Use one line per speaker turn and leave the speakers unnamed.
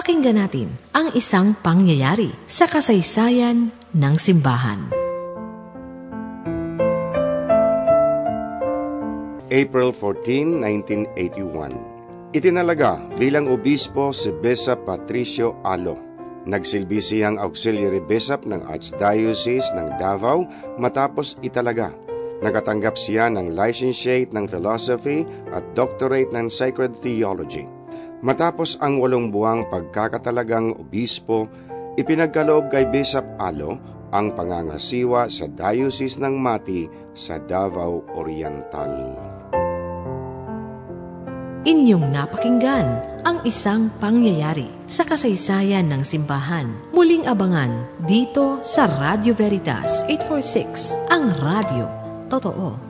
Pakinggan natin ang isang pangyayari sa kasaysayan ng simbahan.
April 14, 1981 Itinalaga bilang obispo si Bishop Patricio Alo. Nagsilbi siyang auxiliary bishop ng Archdiocese ng Davao matapos italaga. Nakatanggap siya ng licentiate ng philosophy at doctorate ng sacred theology. Matapos ang walong buwang pagkakatalagang obispo, ipinagkaloob kay Bishop Alo ang pangangasiwa sa Diocese ng Mati sa Davao Oriental.
Inyong napakinggan ang isang pangyayari sa kasaysayan ng simbahan. Muling abangan dito sa Radio Veritas 846, ang radio. Totoo.